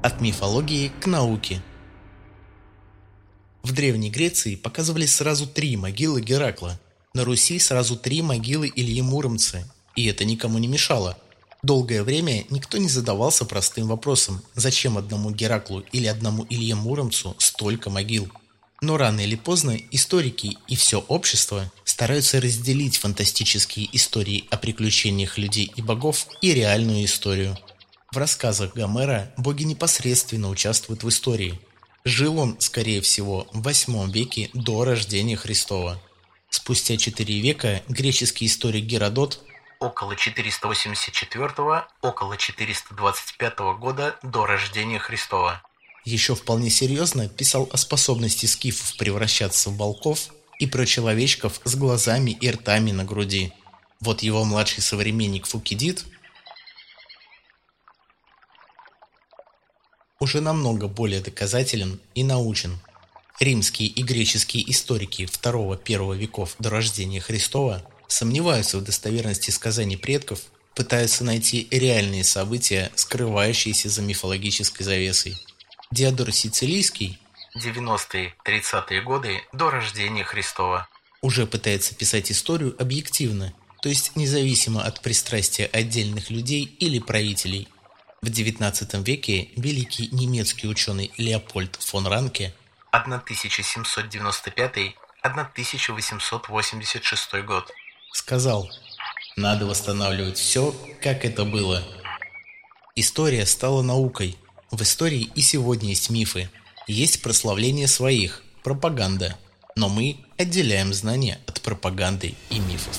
От мифологии к науке. В Древней Греции показывали сразу три могилы Геракла. На Руси сразу три могилы Ильи Муромца. И это никому не мешало. Долгое время никто не задавался простым вопросом, зачем одному Гераклу или одному Илье Муромцу столько могил. Но рано или поздно историки и все общество стараются разделить фантастические истории о приключениях людей и богов и реальную историю. В рассказах Гомера боги непосредственно участвуют в истории. Жил он, скорее всего, в 8 веке до рождения Христова. Спустя 4 века греческий историк Геродот около 484 около 425 года до рождения Христова еще вполне серьезно писал о способности скифов превращаться в волков и про человечков с глазами и ртами на груди. Вот его младший современник Фукидид уже намного более доказателен и научен. Римские и греческие историки II-I веков до рождения Христова сомневаются в достоверности сказаний предков, пытаются найти реальные события, скрывающиеся за мифологической завесой. Диодор Сицилийский 90-30-е годы до рождения Христова уже пытается писать историю объективно, то есть независимо от пристрастия отдельных людей или правителей. В XIX веке великий немецкий ученый Леопольд фон Ранке 1795-1886 год сказал «Надо восстанавливать все, как это было». История стала наукой – в истории и сегодня есть мифы. Есть прославление своих, пропаганда. Но мы отделяем знания от пропаганды и мифов.